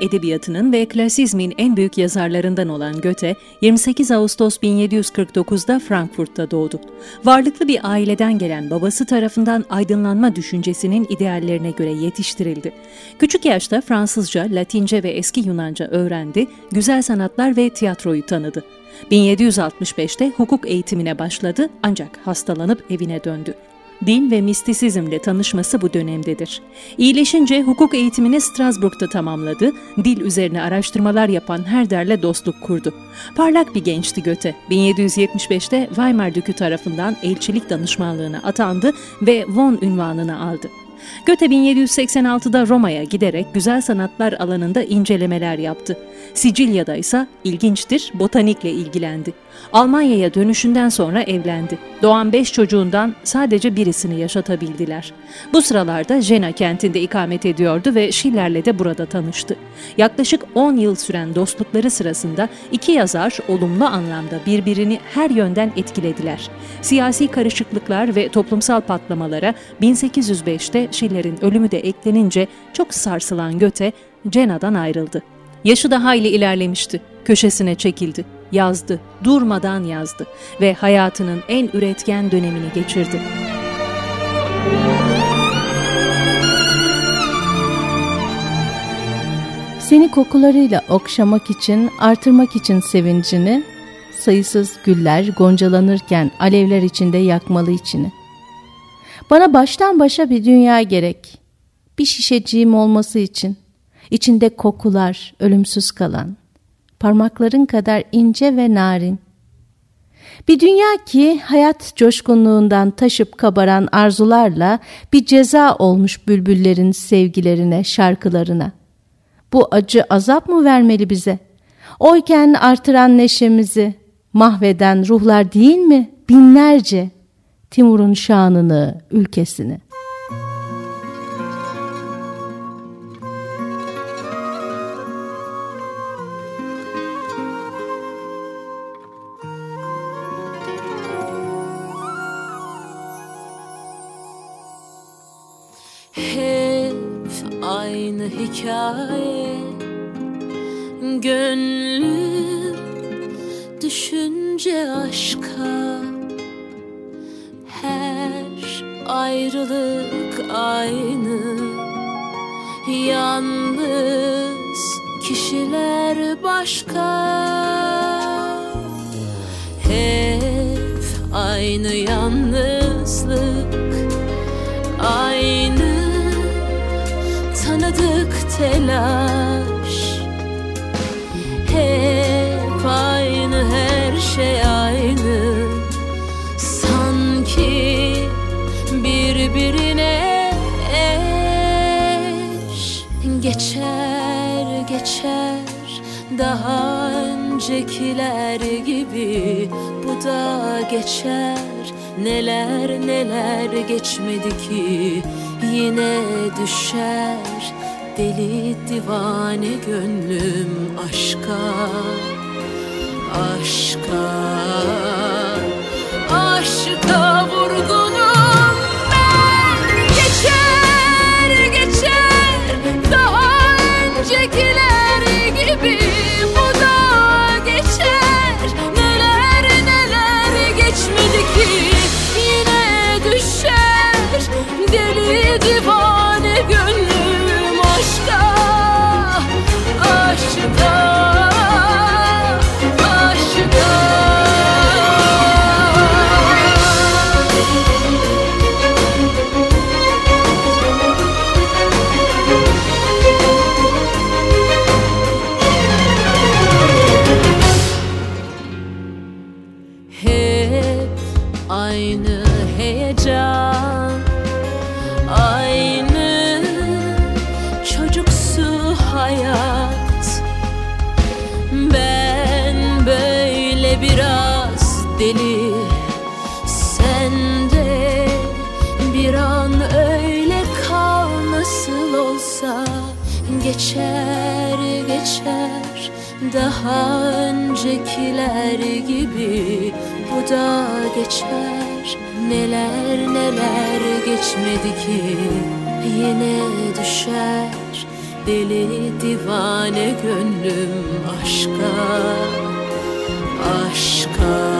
Edebiyatının ve klasizmin en büyük yazarlarından olan Goethe, 28 Ağustos 1749'da Frankfurt'ta doğdu. Varlıklı bir aileden gelen babası tarafından aydınlanma düşüncesinin ideallerine göre yetiştirildi. Küçük yaşta Fransızca, Latince ve eski Yunanca öğrendi, güzel sanatlar ve tiyatroyu tanıdı. 1765'te hukuk eğitimine başladı ancak hastalanıp evine döndü. Din ve mistisizmle tanışması bu dönemdedir. İyileşince hukuk eğitimini Strasbourg'da tamamladı, dil üzerine araştırmalar yapan Herder'le dostluk kurdu. Parlak bir gençti Göte. 1775'te Weimar Dükü tarafından elçilik danışmanlığına atandı ve von ünvanını aldı. Göte 1786'da Roma'ya giderek güzel sanatlar alanında incelemeler yaptı. Sicilya'da ise ilginçtir botanikle ilgilendi. Almanya'ya dönüşünden sonra evlendi. Doğan beş çocuğundan sadece birisini yaşatabildiler. Bu sıralarda Jena kentinde ikamet ediyordu ve Schiller'le de burada tanıştı. Yaklaşık 10 yıl süren dostlukları sırasında iki yazar olumlu anlamda birbirini her yönden etkilediler. Siyasi karışıklıklar ve toplumsal patlamalara 1805'te Schiller'in ölümü de eklenince çok sarsılan Göte, Jena'dan ayrıldı. Yaşı da hayli ilerlemişti. Köşesine çekildi, yazdı, durmadan yazdı ve hayatının en üretken dönemini geçirdi. Seni kokularıyla okşamak için, artırmak için sevincini, sayısız güller goncalanırken alevler içinde yakmalı içini. Bana baştan başa bir dünya gerek, bir şişeciğim olması için.'' İçinde kokular, ölümsüz kalan, parmakların kadar ince ve narin. Bir dünya ki hayat coşkunluğundan taşıp kabaran arzularla bir ceza olmuş bülbüllerin sevgilerine, şarkılarına. Bu acı azap mı vermeli bize? Oyken artıran neşemizi, mahveden ruhlar değil mi? Binlerce Timur'un şanını, ülkesini. Daha öncekiler gibi Bu da geçer. Neler neler geçmedi ki Yine düşer. Deli divane gönlüm aşka Aşka Aşka vurgunum ben. Geçer geçer. Daha öncekiler Aşka Aşka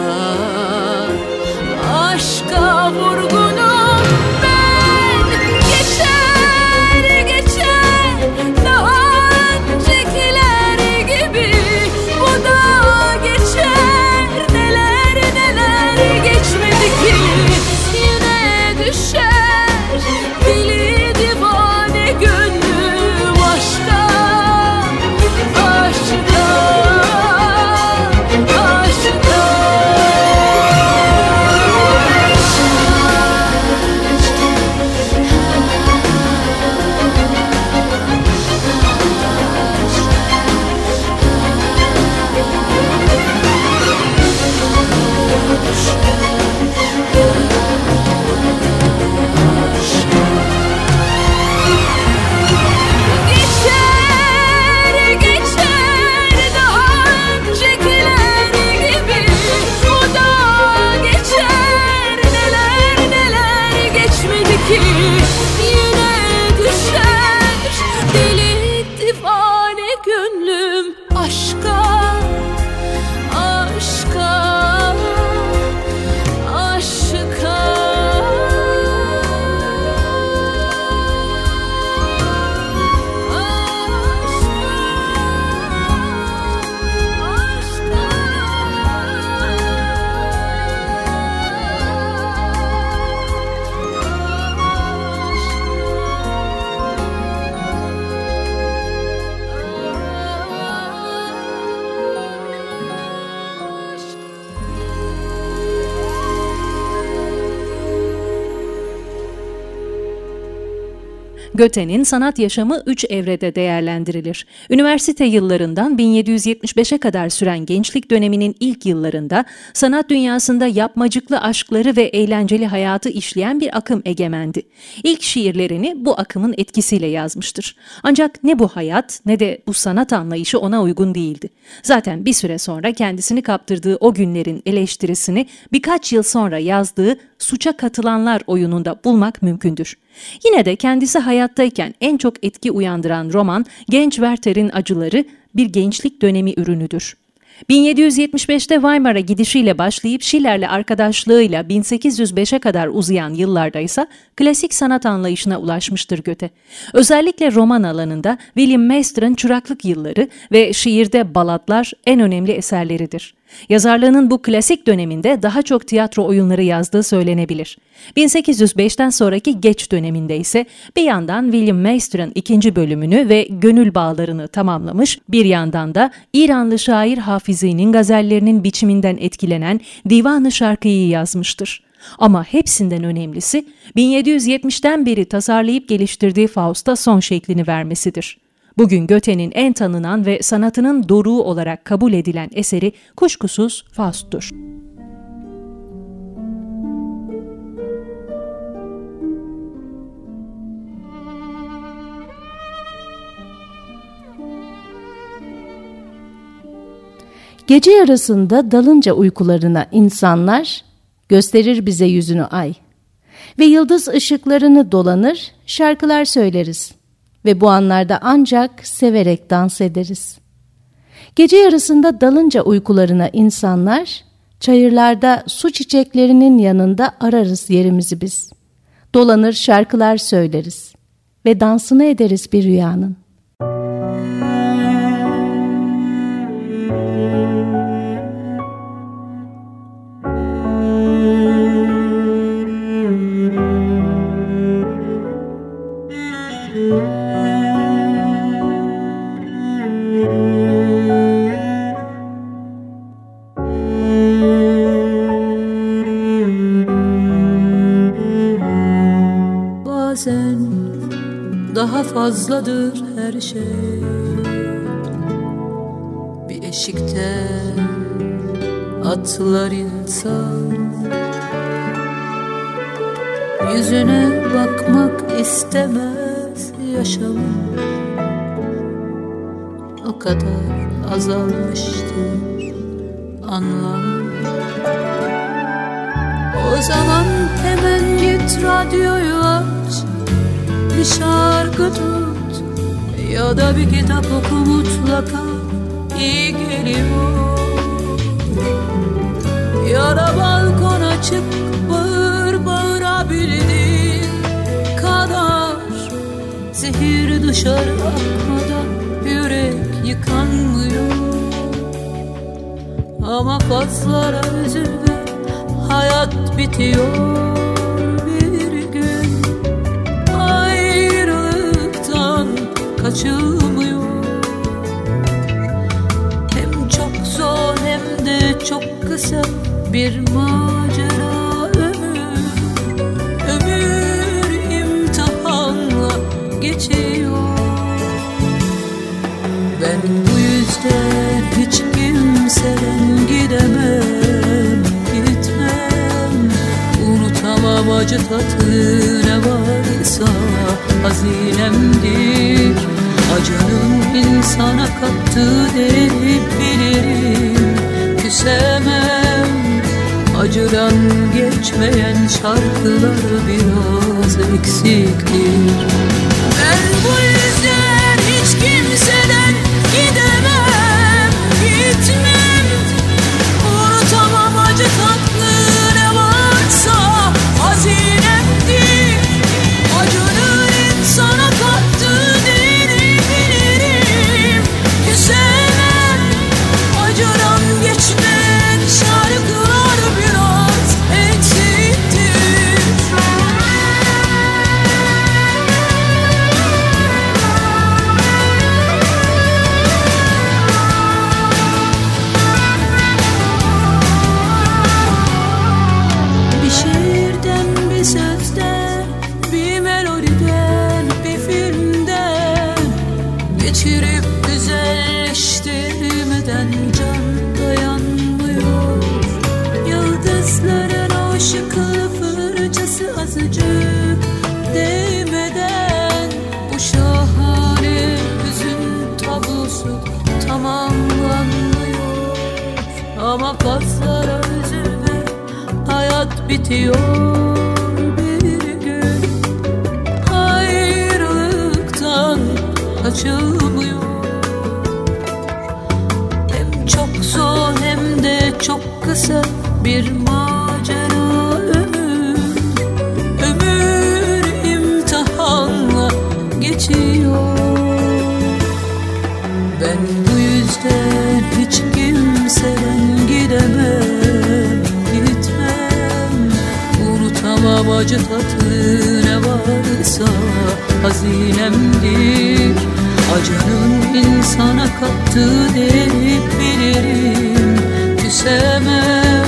Göte'nin sanat yaşamı üç evrede değerlendirilir. Üniversite yıllarından 1775'e kadar süren gençlik döneminin ilk yıllarında sanat dünyasında yapmacıklı aşkları ve eğlenceli hayatı işleyen bir akım egemendi. İlk şiirlerini bu akımın etkisiyle yazmıştır. Ancak ne bu hayat ne de bu sanat anlayışı ona uygun değildi. Zaten bir süre sonra kendisini kaptırdığı o günlerin eleştirisini birkaç yıl sonra yazdığı Suça Katılanlar oyununda bulmak mümkündür. Yine de kendisi hayattayken en çok etki uyandıran roman Genç Werther'in Acıları bir gençlik dönemi ürünüdür. 1775'te Weimar'a gidişiyle başlayıp Schiller'le arkadaşlığıyla 1805'e kadar uzayan yıllarda ise klasik sanat anlayışına ulaşmıştır Göte. Özellikle roman alanında William Meister'ın Çıraklık Yılları ve şiirde Balatlar en önemli eserleridir. Yazarlığının bu klasik döneminde daha çok tiyatro oyunları yazdığı söylenebilir. 1805'ten sonraki geç döneminde ise bir yandan William Meister'ın ikinci bölümünü ve gönül bağlarını tamamlamış, bir yandan da İranlı şair Hafizi'nin gazellerinin biçiminden etkilenen Divan-ı Şarkı'yı yazmıştır. Ama hepsinden önemlisi 1770'ten beri tasarlayıp geliştirdiği Faust'a son şeklini vermesidir. Bugün Göte'nin en tanınan ve sanatının doruğu olarak kabul edilen eseri kuşkusuz Faust'tur. Gece yarısında dalınca uykularına insanlar gösterir bize yüzünü ay ve yıldız ışıklarını dolanır şarkılar söyleriz ve bu anlarda ancak severek dans ederiz. Gece yarısında dalınca uykularına insanlar çayırlarda su çiçeklerinin yanında ararız yerimizi biz. Dolanır şarkılar söyleriz ve dansını ederiz bir rüyanın. Fazladır her şey. Bir eşikte atlar insan. Yüzüne bakmak istemez yaşamın O kadar azalmıştır anlam. O zaman hemen git radyoyu aç. Bir şarkı tut Ya da bir kitap oku mutlaka iyi geliyor. Ya da balkona çık bağır bağırabildiğin kadar Zehir dışarı akmadan yürek yıkanmıyor. Ama fazlara üzülme hayat bitiyor kaçılmıyor Hem çok zor hem de çok kısa bir macera ömür. Ömür imtihanla geçiyor. Ben bu yüzden hiç kimseden gidemem Gitmem. Unutamam acı tatlı ne varsa hazinemdir İnsana kattığı değeri bilirim. Küsemem Acıdan geçmeyen şarkılar biraz eksiktir. Ben bu yüzden hiç kimseden hazinemdir Acının insana kattığı değeri bilirim. Küsemem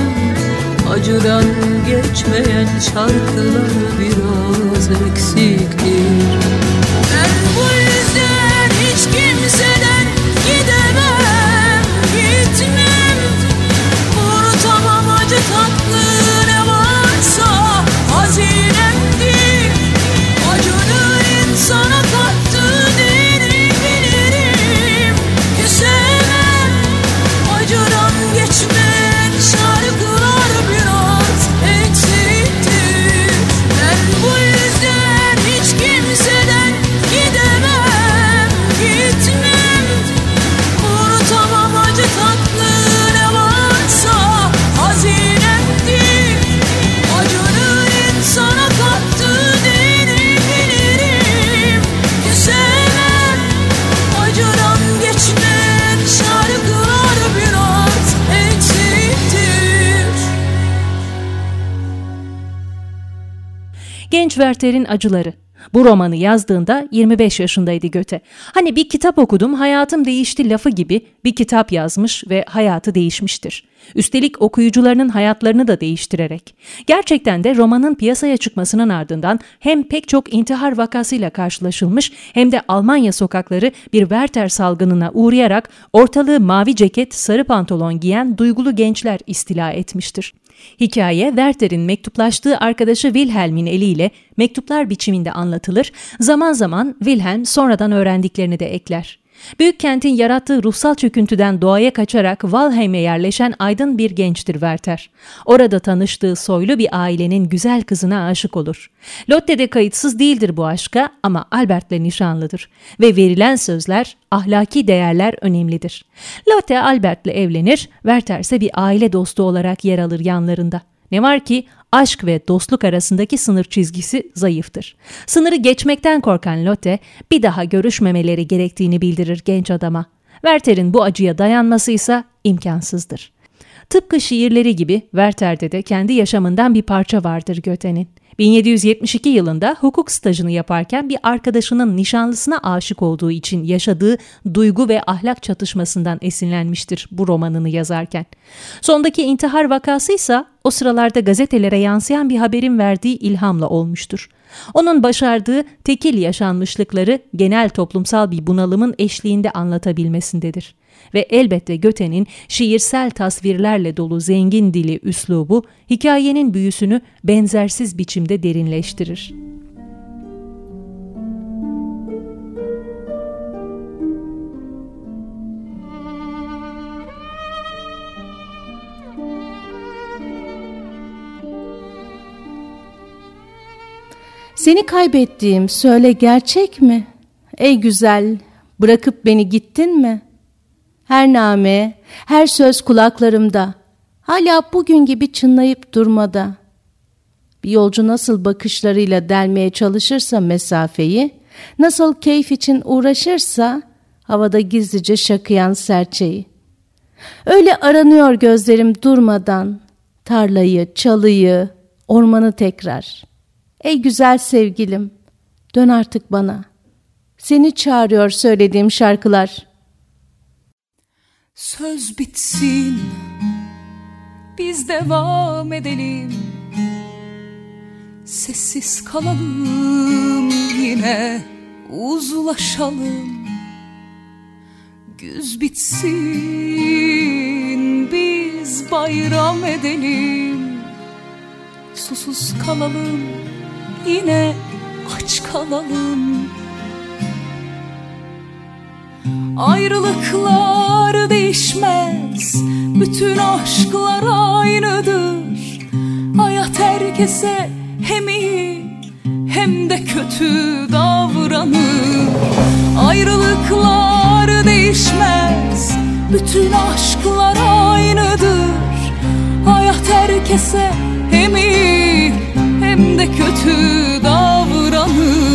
acıdan geçmeyen şarkılar biraz eksiktir. Ben bu yüzden hiç kimseden gidemem, gitmem. Unutamam acı tatlı Genç Werther'in Acıları. Bu romanı yazdığında 25 yaşındaydı Göte. Hani bir kitap okudum hayatım değişti lafı gibi bir kitap yazmış ve hayatı değişmiştir. Üstelik okuyucularının hayatlarını da değiştirerek. Gerçekten de romanın piyasaya çıkmasının ardından hem pek çok intihar vakasıyla karşılaşılmış hem de Almanya sokakları bir Werther salgınına uğrayarak ortalığı mavi ceket, sarı pantolon giyen duygulu gençler istila etmiştir. Hikaye Werther'in mektuplaştığı arkadaşı Wilhelm'in eliyle mektuplar biçiminde anlatılır, zaman zaman Wilhelm sonradan öğrendiklerini de ekler. Büyük kentin yarattığı ruhsal çöküntüden doğaya kaçarak Valheim'e yerleşen aydın bir gençtir Werther. Orada tanıştığı soylu bir ailenin güzel kızına aşık olur. Lotte'de kayıtsız değildir bu aşka ama Albert'le nişanlıdır. Ve verilen sözler, ahlaki değerler önemlidir. Lotte Albert'le evlenir, Werther ise bir aile dostu olarak yer alır yanlarında. Ne var ki aşk ve dostluk arasındaki sınır çizgisi zayıftır. Sınırı geçmekten korkan Lotte bir daha görüşmemeleri gerektiğini bildirir genç adama. Werther'in bu acıya dayanması ise imkansızdır. Tıpkı şiirleri gibi Werther'de de kendi yaşamından bir parça vardır Göte'nin. 1772 yılında hukuk stajını yaparken bir arkadaşının nişanlısına aşık olduğu için yaşadığı duygu ve ahlak çatışmasından esinlenmiştir bu romanını yazarken. Sondaki intihar vakası ise o sıralarda gazetelere yansıyan bir haberin verdiği ilhamla olmuştur. Onun başardığı tekil yaşanmışlıkları genel toplumsal bir bunalımın eşliğinde anlatabilmesindedir ve elbette Göte'nin şiirsel tasvirlerle dolu zengin dili üslubu hikayenin büyüsünü benzersiz biçimde derinleştirir. Seni kaybettiğim söyle gerçek mi? Ey güzel, bırakıp beni gittin mi? Her name, her söz kulaklarımda. Hala bugün gibi çınlayıp durmada. Bir yolcu nasıl bakışlarıyla delmeye çalışırsa mesafeyi, nasıl keyif için uğraşırsa havada gizlice şakıyan serçeyi. Öyle aranıyor gözlerim durmadan, tarlayı, çalıyı, ormanı tekrar. Ey güzel sevgilim, dön artık bana. Seni çağırıyor söylediğim şarkılar.'' Söz bitsin Biz devam edelim. Sessiz kalalım yine uzlaşalım. Güz bitsin biz bayram edelim. Susuz kalalım yine aç kalalım. Ayrılıklar değişmez. Bütün aşklar aynıdır. Hayat herkese hem iyi hem de kötü davranır. Ayrılıklar değişmez. Bütün aşklar aynıdır. Hayat herkese hem iyi hem de kötü davranır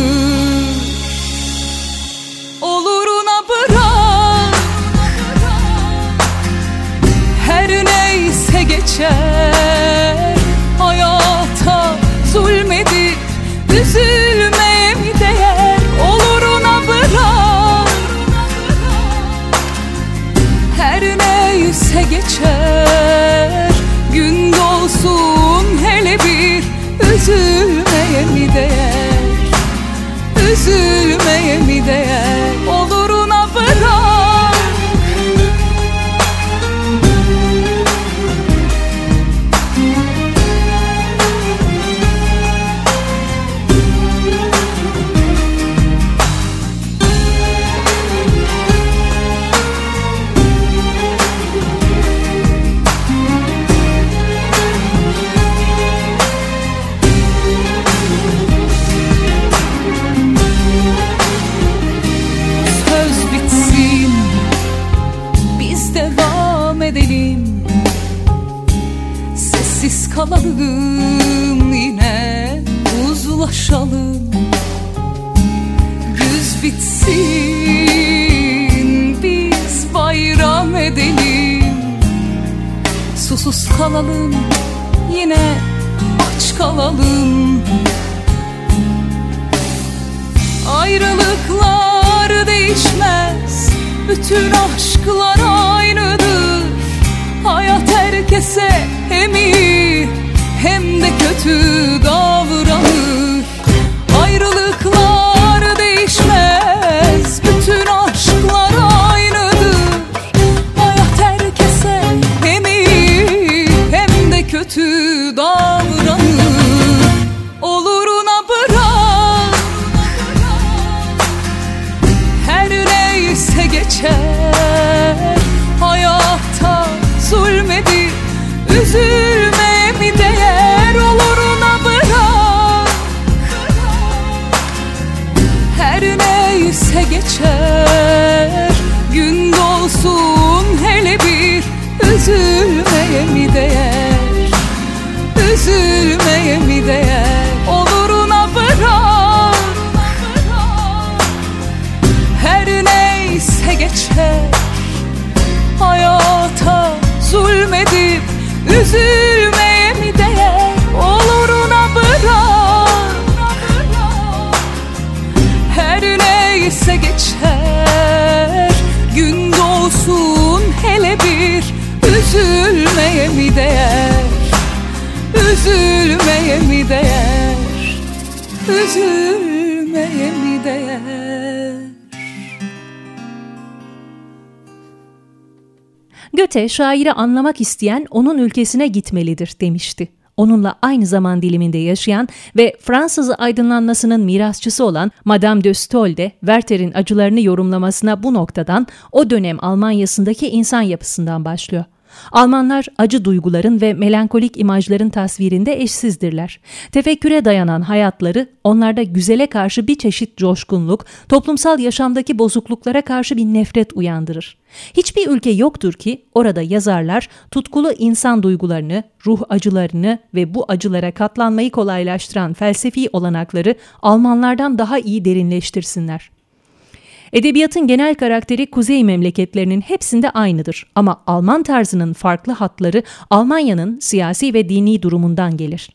uzlaşalım Güz bitsin biz bayram edelim. Susuz kalalım yine aç kalalım. Ayrılıklar değişmez bütün aşklar aynıdır. Hayat her herkese hem iyi hem de kötü davranır Göte şairi anlamak isteyen onun ülkesine gitmelidir demişti. Onunla aynı zaman diliminde yaşayan ve Fransız aydınlanmasının mirasçısı olan Madame de Staël de Werther'in acılarını yorumlamasına bu noktadan o dönem Almanya'sındaki insan yapısından başlıyor. Almanlar acı duyguların ve melankolik imajların tasvirinde eşsizdirler. Tefekküre dayanan hayatları onlarda güzele karşı bir çeşit coşkunluk, toplumsal yaşamdaki bozukluklara karşı bir nefret uyandırır. Hiçbir ülke yoktur ki orada yazarlar tutkulu insan duygularını, ruh acılarını ve bu acılara katlanmayı kolaylaştıran felsefi olanakları Almanlardan daha iyi derinleştirsinler. Edebiyatın genel karakteri kuzey memleketlerinin hepsinde aynıdır ama Alman tarzının farklı hatları Almanya'nın siyasi ve dini durumundan gelir.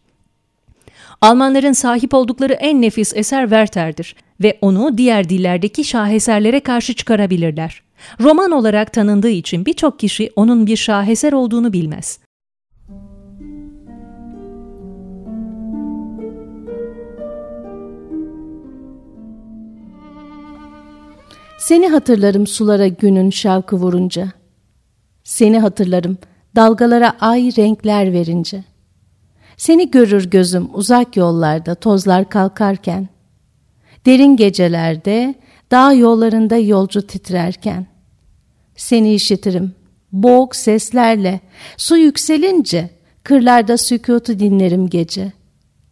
Almanların sahip oldukları en nefis eser Werther'dir ve onu diğer dillerdeki şaheserlere karşı çıkarabilirler. Roman olarak tanındığı için birçok kişi onun bir şaheser olduğunu bilmez. Seni hatırlarım sulara günün şavkı vurunca. Seni hatırlarım dalgalara ay renkler verince. Seni görür gözüm uzak yollarda tozlar kalkarken. Derin gecelerde dağ yollarında yolcu titrerken. Seni işitirim boğuk seslerle su yükselince kırlarda sükutu dinlerim gece.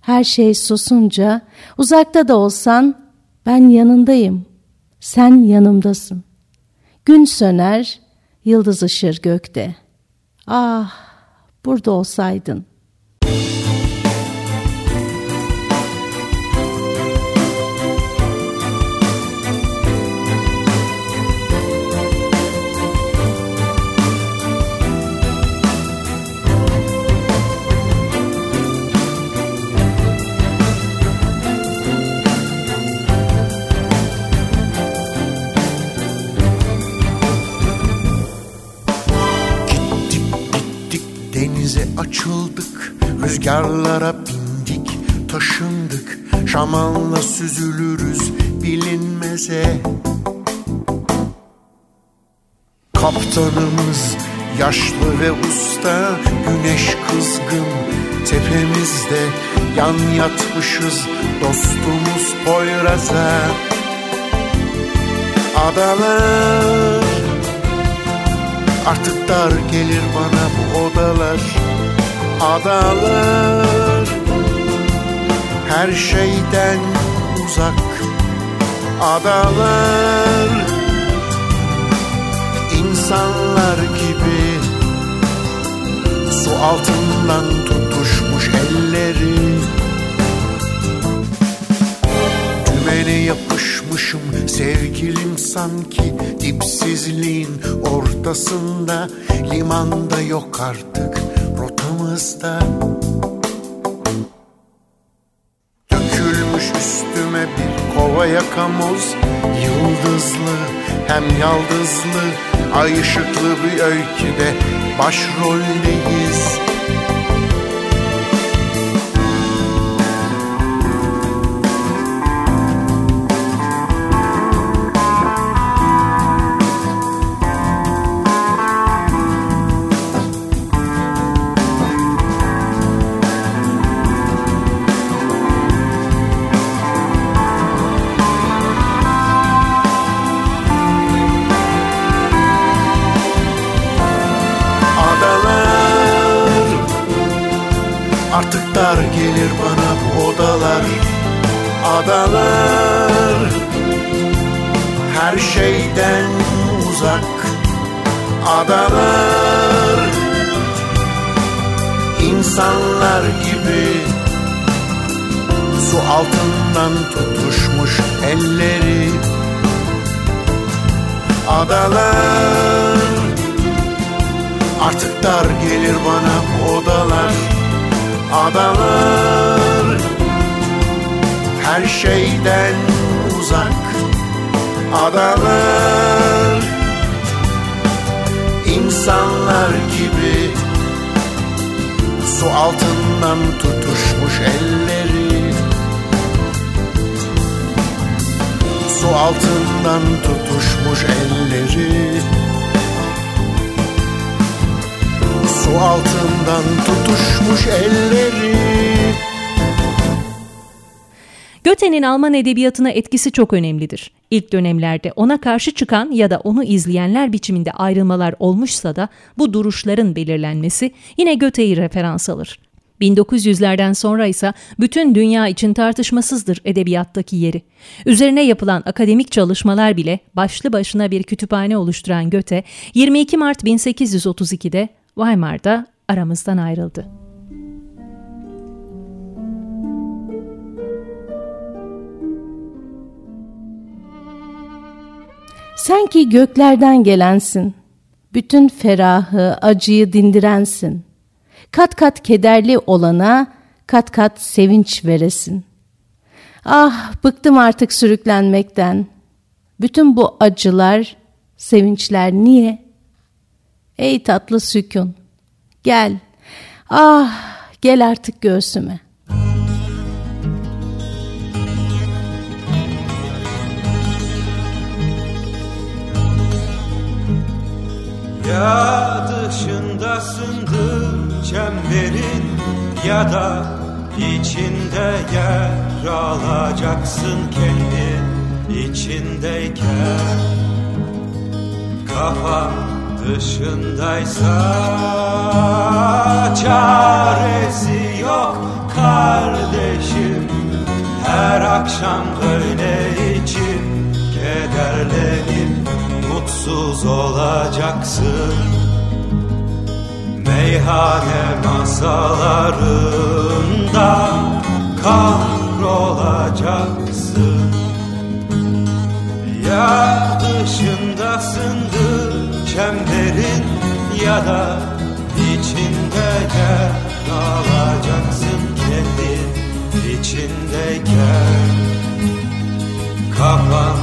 Her şey susunca uzakta da olsan ben yanındayım sen yanımdasın. Gün söner, yıldız ışır gökte. Ah, burada olsaydın. Rüzgarlara bindik taşındık. Şamanla süzülürüz bilinmeze. Kaptanımız yaşlı ve usta Güneş kızgın tepemizde. Yan yatmışız dostumuz Poyraz'a. Adalar Artık dar gelir bana bu odalar Adalar. Her şeyden uzak Adalar. İnsanlar gibi Su altından tutuşmuş elleri. Dümene yapışmışım sevgilim sanki Dipsizliğin ortasında. Limanda yok artık rotamızda Dökülmüş üstüme bir kova yakamoz Yıldızlı hem yaldızlı Ay ışıklı bir öyküde başroldeyiz gelir bana bu odalar Adalar. Her şeyden uzak Adalar. İnsanlar gibi Su altından tutuşmuş elleri Adalar. Artık dar gelir bana bu odalar adalar Her şeyden uzak adalar İnsanlar gibi Su altından tutuşmuş elleri. Su altından tutuşmuş elleri su altından tutuşmuş elleri. Göte'nin Alman edebiyatına etkisi çok önemlidir. İlk dönemlerde ona karşı çıkan ya da onu izleyenler biçiminde ayrılmalar olmuşsa da bu duruşların belirlenmesi yine Göte'yi referans alır. 1900'lerden sonra ise bütün dünya için tartışmasızdır edebiyattaki yeri. Üzerine yapılan akademik çalışmalar bile başlı başına bir kütüphane oluşturan Göte, 22 Mart 1832'de Weimar'da aramızdan ayrıldı. Sen ki göklerden gelensin. Bütün ferahı, acıyı dindirensin. Kat kat kederli olana kat kat sevinç veresin. Ah bıktım artık sürüklenmekten. Bütün bu acılar, sevinçler niye? Ey tatlı sükun, gel, ah gel artık göğsüme. Ya dışındasındır çemberin ya da içinde yer alacaksın kendi içindeyken kafa dışındaysa çaresi yok kardeşim. Her akşam böyle içim kederlenip mutsuz olacaksın. Meyhane masalarında kahrolacaksın. Ya dışındasındır çemberin ya da içinde gel kalacaksın kendin içindeyken kafan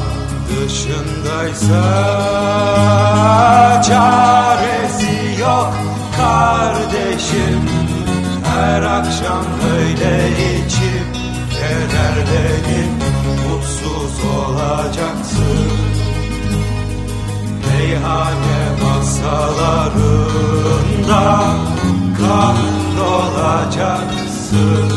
dışındaysa çaresi yok kardeşim. Her akşam böyle masalarında kahrolacaksın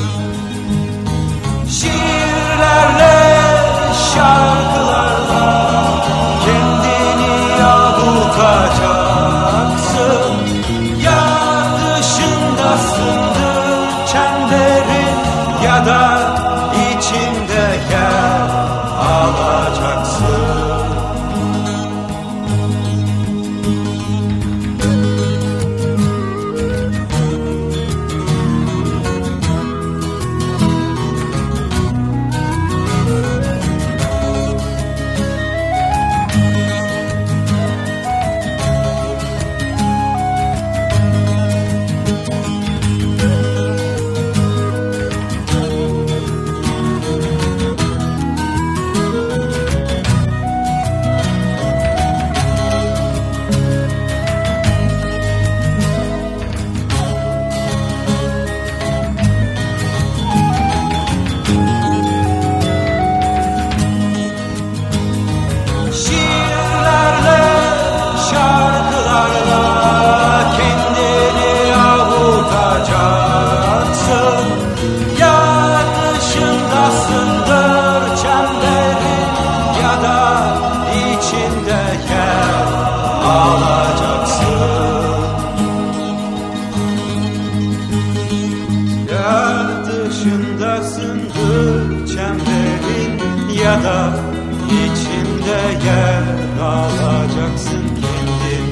içinde yer alacaksın kendin.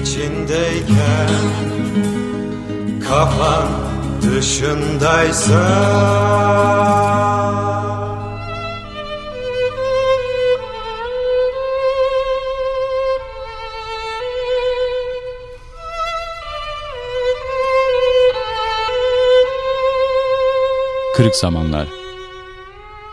İçindeyken kafan dışındaysa. Kırık Zamanlar